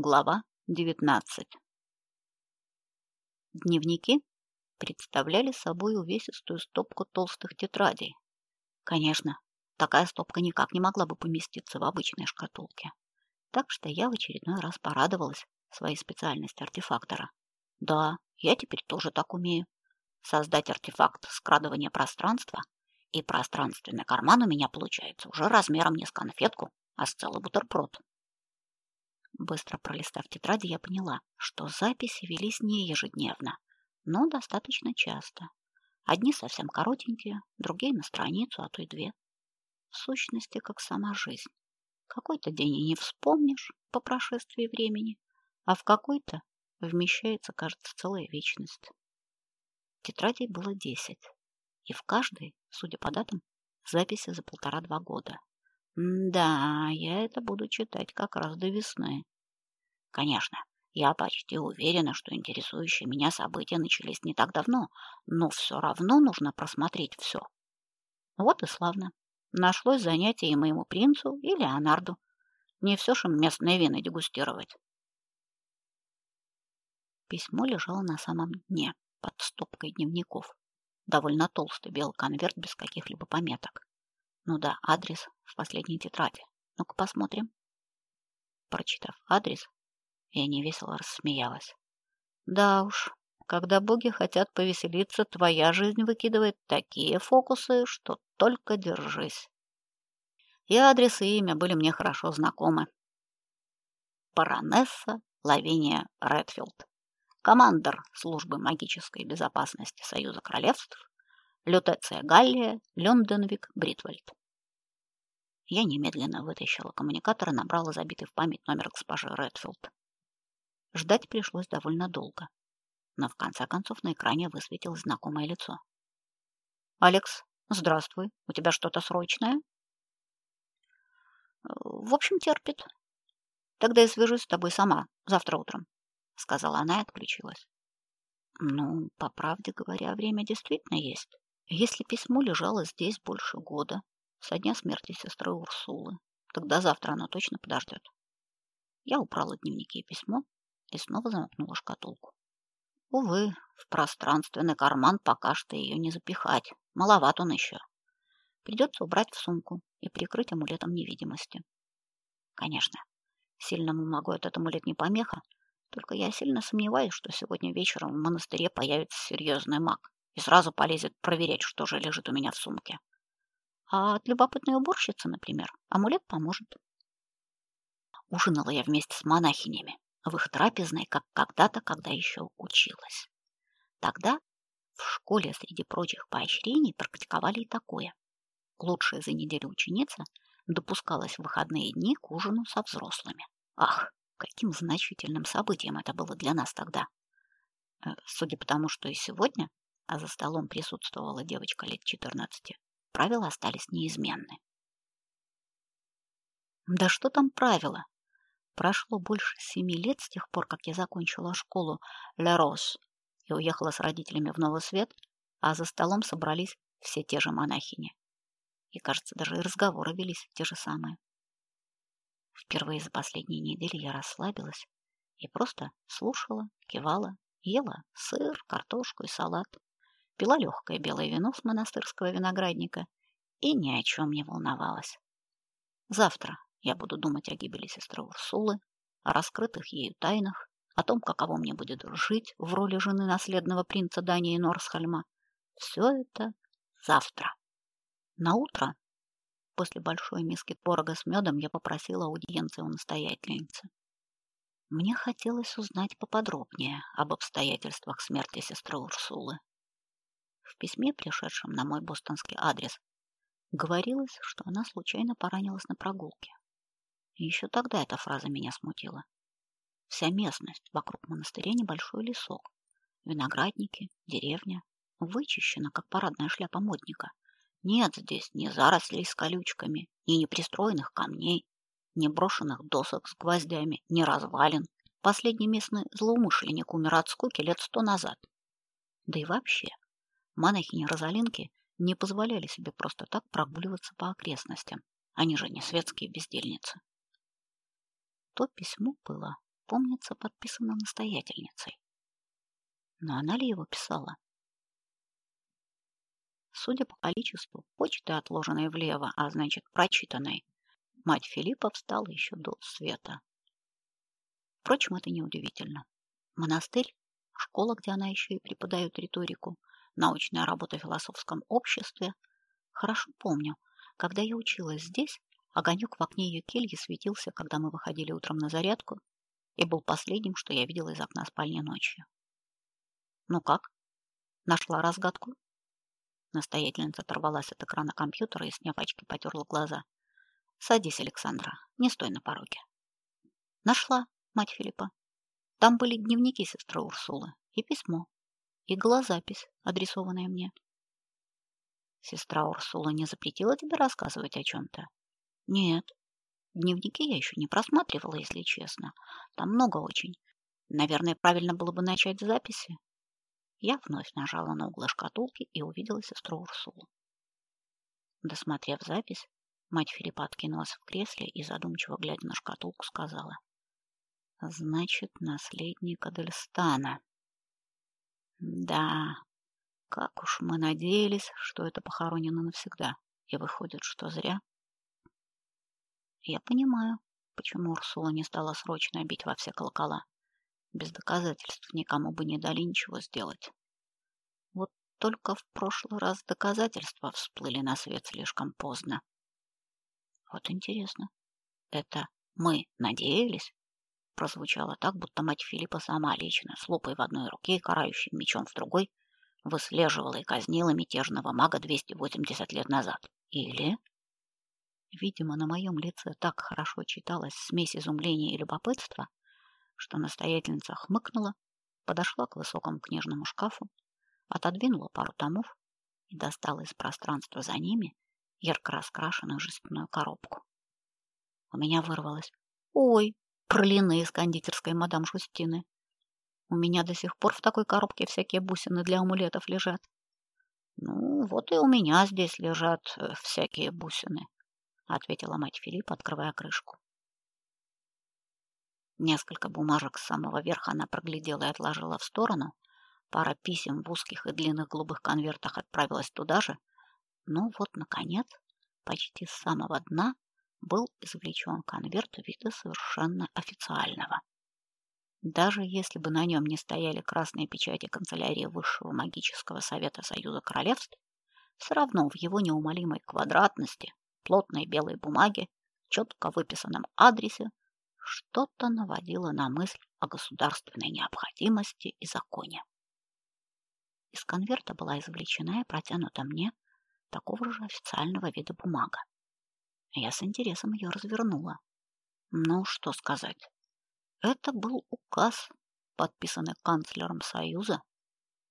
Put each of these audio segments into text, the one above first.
Глава 19. Дневники представляли собой увесистую стопку толстых тетрадей. Конечно, такая стопка никак не могла бы поместиться в обычной шкатулке. Так что я в очередной раз порадовалась своей специальности артефактора. Да, я теперь тоже так умею. Создать артефакт скрадывания пространства, и пространственный карман у меня получается уже размером не с конфетку, а с целый бутерброд. Быстро пролистав тетради, я поняла, что записи велись не ежедневно, но достаточно часто. Одни совсем коротенькие, другие на страницу, а то и две. В сущности, как сама жизнь. Какой-то день и не вспомнишь по прошествии времени, а в какой-то вмещается, кажется, целая вечность. Тетрадей было десять, и в каждой, судя по датам, записи за полтора-два года. Да, я это буду читать как раз до весны. Конечно, я почти уверена, что интересующие меня события начались не так давно, но все равно нужно просмотреть все. Вот и славно. Нашлось занятие и моему принцу, и Леонарду. Не все же местные вина дегустировать. Письмо лежало на самом дне, под стопкой дневников. Довольно толстый белый конверт без каких-либо пометок. Ну да, адрес в последней тетради. Ну-ка посмотрим. Прочитав адрес, я невесело рассмеялась. Да уж, когда боги хотят повеселиться, твоя жизнь выкидывает такие фокусы, что только держись. И адрес, и имя были мне хорошо знакомы. Баронесса Лавиния Редфилд, командор службы магической безопасности Союза Королевств, Лютеция Галлия, Лондонвик, Бритвальд. Я немедленно вытащила коммуникатор и набрала забитый в память номер госпожи Редфилд. Ждать пришлось довольно долго, но в конце концов на экране высветилось знакомое лицо. «Алекс, здравствуй. У тебя что-то срочное?» «В общем, терпит. Тогда я свяжусь с тобой сама завтра утром», — сказала она и отключилась. «Ну, по правде говоря, время действительно есть. Если письмо лежало здесь больше года, со дня смерти сестры Урсулы. Тогда завтра она точно подождет. Я убрала дневники и письмо и снова замкнула шкатулку. Увы, в пространственный карман пока что ее не запихать. Маловат он еще. Придется убрать в сумку и прикрыть амулетом невидимости. Конечно, сильному магу этот амулет не помеха, только я сильно сомневаюсь, что сегодня вечером в монастыре появится серьезный маг и сразу полезет проверять, что же лежит у меня в сумке. А от любопытной уборщицы, например, амулет поможет. Ужинала я вместе с монахинями в их трапезной, как когда-то, когда еще училась. Тогда в школе среди прочих поощрений практиковали и такое. Лучшая за неделю ученица допускалась в выходные дни к ужину со взрослыми. Ах, каким значительным событием это было для нас тогда. Э, судя по тому, что и сегодня, а за столом присутствовала девочка лет 14, правила остались неизменны. Да что там правила? Прошло больше семи лет с тех пор, как я закончила школу Ле Рос и уехала с родителями в Новый Свет, а за столом собрались все те же монахини. И, кажется, даже и разговоры велись те же самые. Впервые за последние недели я расслабилась и просто слушала, кивала, ела сыр, картошку и салат пила легкое белое вино с монастырского виноградника и ни о чем не волновалась. Завтра я буду думать о гибели сестры Урсулы, о раскрытых ею тайнах, о том, каково мне будет жить в роли жены наследного принца Дании Норсхальма. Все это завтра. На утро, после большой миски творога с медом, я попросила аудиенции у настоятельницы. Мне хотелось узнать поподробнее об обстоятельствах смерти сестры Урсулы. В письме, пришедшем на мой бостонский адрес, говорилось, что она случайно поранилась на прогулке. Еще тогда эта фраза меня смутила. Вся местность вокруг монастыря небольшой лесок. Виноградники, деревня. Вычищена, как парадная шляпа модника. Нет здесь ни зарослей с колючками, ни непристроенных камней, ни брошенных досок с гвоздями, ни развалин. Последний местный злоумышленник умер от скуки лет сто назад. Да и вообще, монахини Розалинки не позволяли себе просто так прогуливаться по окрестностям. Они же не светские бездельницы. То письмо было помнится, подписано настоятельницей. Но она ли его писала? Судя по количеству почты, отложенной влево, а значит прочитанной, мать Филиппа встала еще до света. Впрочем, это неудивительно. Монастырь, школа, где она еще и преподает риторику, научная работа в философском обществе. Хорошо помню, когда я училась здесь, огонек в окне ее кельи светился, когда мы выходили утром на зарядку, и был последним, что я видела из окна спальни ночью. Ну как? Нашла разгадку? Настоятельница оторвалась от экрана компьютера и, сняв очки, потерла глаза. Садись, Александра, не стой на пороге. Нашла, мать Филиппа. Там были дневники сестры Урсулы и письмо, и голозапись, адресованная мне. Сестра Урсула не запретила тебе рассказывать о чем-то? Нет. Дневники я еще не просматривала, если честно. Там много очень. Наверное, правильно было бы начать с записи. Я вновь нажала на угол шкатулки и увидела сестру Урсулу. Досмотрев запись, мать Филиппа откинулась в кресле и, задумчиво глядя на шкатулку, сказала. «Значит, наследник Адельстана. Да, как уж мы надеялись, что это похоронено навсегда. И выходит, что зря. Я понимаю, почему Урсула не стала срочно бить во все колокола. Без доказательств никому бы не дали ничего сделать. Вот только в прошлый раз доказательства всплыли на свет слишком поздно. Вот интересно, это мы надеялись? Прозвучало так, будто мать Филиппа сама лично, с лупой в одной руке и карающим мечом в другой, выслеживала и казнила мятежного мага 280 лет назад. Или... Видимо, на моем лице так хорошо читалась смесь изумления и любопытства, что настоятельница хмыкнула, подошла к высокому книжному шкафу, отодвинула пару томов и достала из пространства за ними ярко раскрашенную жестяную коробку. У меня вырвалось «Ой, пролины из кондитерской мадам Жустины!» У меня до сих пор в такой коробке всякие бусины для амулетов лежат. Ну, вот и у меня здесь лежат э, всякие бусины, ответила мать Филиппа, открывая крышку. Несколько бумажек с самого верха она проглядела и отложила в сторону. Пара писем в узких и длинных голубых конвертах отправилась туда же. Но вот, наконец, почти с самого дна был извлечен конверт вида совершенно официального. Даже если бы на нем не стояли красные печати канцелярии Высшего магического совета Союза Королевств, все равно в его неумолимой квадратности, плотной белой бумаге, четко выписанном адресе, что-то наводило на мысль о государственной необходимости и законе. Из конверта была извлечена и протянута мне такого же официального вида бумага. Я с интересом ее развернула. Ну, что сказать. Это был указ, подписанный канцлером Союза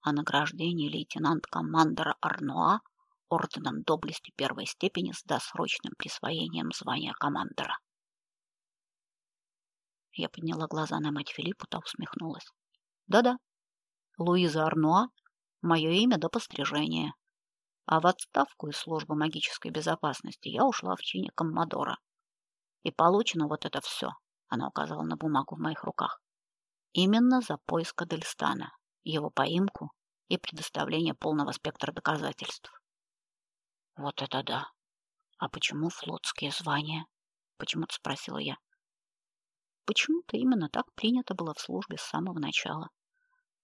о награждении лейтенант-командора Арнуа орденом доблести первой степени с досрочным присвоением звания командора. Я подняла глаза на мать Филиппа, та усмехнулась. Да-да, Луиза Арнуа — мое имя до пострижения. А в отставку из службы магической безопасности я ушла в чине коммодора. И получено вот это все она указала на бумагу в моих руках. Именно за поиск Адельстана, его поимку и предоставление полного спектра доказательств. Вот это да. А почему флотские звания? Почему-то спросила я. Почему-то именно так принято было в службе с самого начала.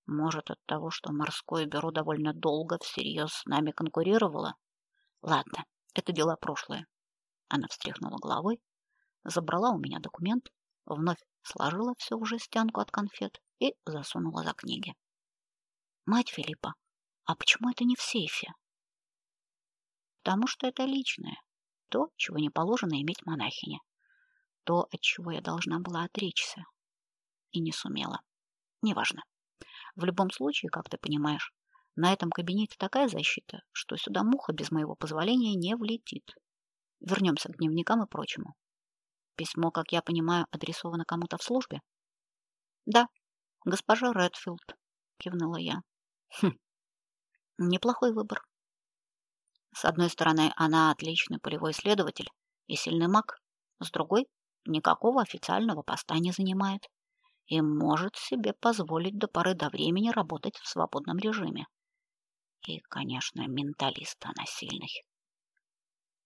Может, от того, что морское бюро довольно долго всерьез с нами конкурировало? Ладно, это дела прошлое. Она встряхнула головой, забрала у меня документ вновь сложила все в жестянку от конфет и засунула за книги. Мать Филиппа, а почему это не в сейфе? Потому что это личное, то, чего не положено иметь монахине, то, от чего я должна была отречься и не сумела. Неважно. В любом случае, как ты понимаешь, на этом кабинете такая защита, что сюда муха без моего позволения не влетит. Вернемся к дневникам и прочему. Письмо, как я понимаю, адресовано кому-то в службе? Да, госпожа Редфилд, кивнула я. Хм. Неплохой выбор. С одной стороны, она отличный полевой следователь и сильный маг, с другой никакого официального поста не занимает. И может себе позволить до поры до времени работать в свободном режиме. И, конечно, менталист она сильный.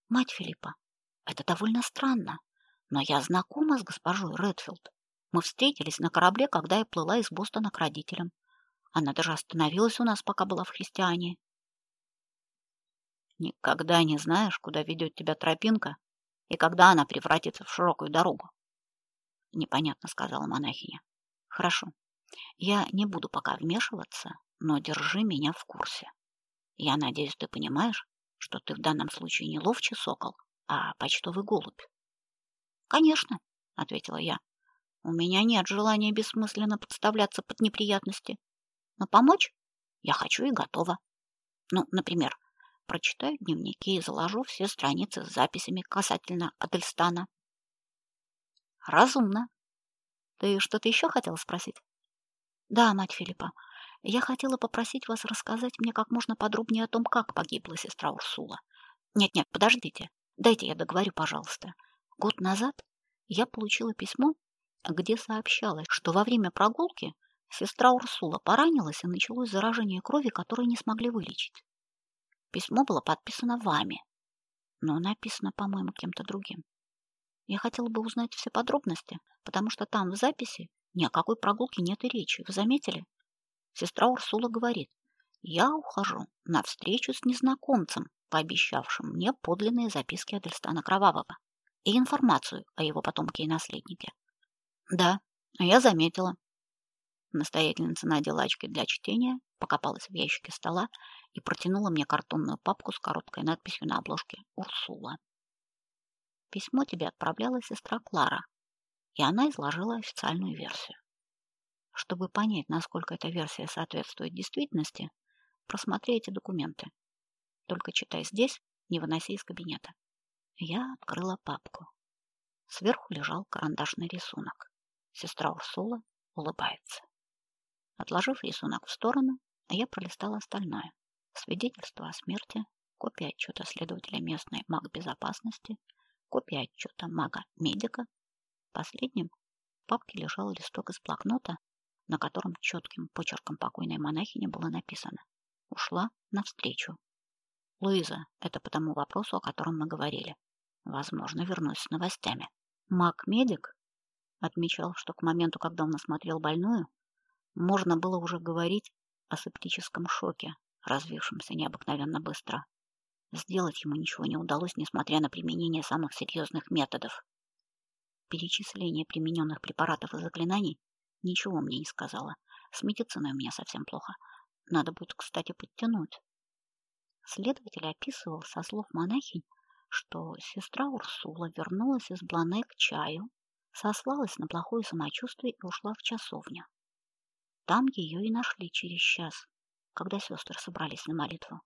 Мать Филиппа, это довольно странно, но я знакома с госпожой Редфилд. Мы встретились на корабле, когда я плыла из Бостона к родителям. Она даже остановилась у нас, пока была в христиане. Никогда не знаешь, куда ведет тебя тропинка и когда она превратится в широкую дорогу. Непонятно сказала монахиня. Хорошо. Я не буду пока вмешиваться, но держи меня в курсе. Я надеюсь, ты понимаешь, что ты в данном случае не ловчий сокол, а почтовый голубь. Конечно, ответила я. У меня нет желания бессмысленно подставляться под неприятности. Но помочь я хочу и готова. Ну, например, прочитаю дневники и заложу все страницы с записями касательно Адельстана. Разумно. Ты что-то еще хотела спросить? Да, мать Филиппа. Я хотела попросить вас рассказать мне как можно подробнее о том, как погибла сестра Урсула. Нет-нет, подождите. Дайте я договорю, пожалуйста. Год назад я получила письмо, где сообщалось, что во время прогулки сестра Урсула поранилась и началось заражение крови, которое не смогли вылечить. Письмо было подписано вами, но написано, по-моему, кем-то другим. Я хотела бы узнать все подробности, потому что там в записи ни о какой прогулке нет и речи. Вы заметили? Сестра Урсула говорит: "Я ухожу на встречу с незнакомцем, пообещавшим мне подлинные записки Адельстана Кровавого и информацию о его потомке и наследнике. Да, я заметила. Настоятельница надела очки для чтения, покопалась в ящике стола и протянула мне картонную папку с короткой надписью на обложке «Урсула». Письмо тебе отправляла сестра Клара, и она изложила официальную версию. Чтобы понять, насколько эта версия соответствует действительности, просмотри эти документы. Только читай здесь, не выноси из кабинета. Я открыла папку. Сверху лежал карандашный рисунок. Сестра Урсула улыбается. Отложив рисунок в сторону, я пролистала остальное. Свидетельство о смерти, копия отчета следователя местной магбезопасности, копия отчета мага-медика. Последним в папке лежал листок из блокнота, на котором четким почерком покойной монахини было написано «Ушла навстречу Луиза, это по тому вопросу, о котором мы говорили. Возможно, вернусь с новостями. Маг-медик отмечал, что к моменту, когда он осмотрел больную, можно было уже говорить о септическом шоке, развившемся необыкновенно быстро. Сделать ему ничего не удалось, несмотря на применение самых серьезных методов. Перечисление примененных препаратов и заклинаний ничего мне не сказала. С медициной у меня совсем плохо. Надо будет, кстати, подтянуть. Следователь описывал со слов монахинь, что сестра Урсула вернулась из Блане к чаю, сослалась на плохое самочувствие и ушла в часовню. Там ее и нашли через час, когда сестры собрались на молитву.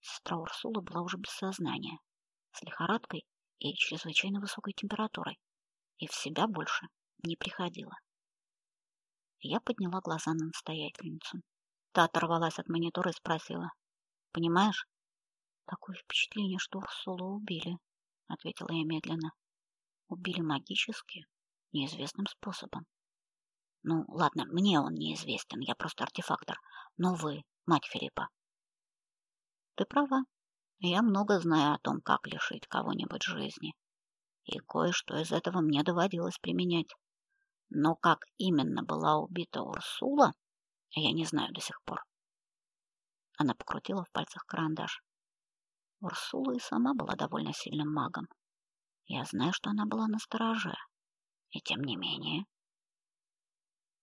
Сестра Урсула была уже без сознания, с лихорадкой и чрезвычайно высокой температурой, и в себя больше не приходила. Я подняла глаза на настоятельницу. Та оторвалась от монитора и спросила: Понимаешь? Такое впечатление, что Урсулу убили, ответила я медленно. Убили магически, неизвестным способом. Ну, ладно, мне он неизвестен, я просто артефактор. Но вы, мать Филиппа. Ты права. Я много знаю о том, как лишить кого-нибудь жизни. И кое-что из этого мне доводилось применять. Но как именно была убита Урсула, я не знаю до сих пор. Она покрутила в пальцах карандаш. Урсула и сама была довольно сильным магом. Я знаю, что она была настороже. И тем не менее...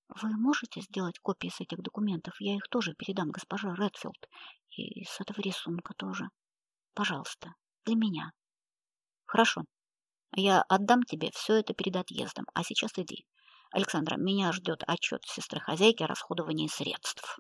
Вы можете сделать копии с этих документов? Я их тоже передам госпоже Редфилд. И с этого рисунка тоже. Пожалуйста, для меня. Хорошо. Я отдам тебе все это перед отъездом. А сейчас иди. Александра, меня ждет отчет сестры хозяйки о расходовании средств.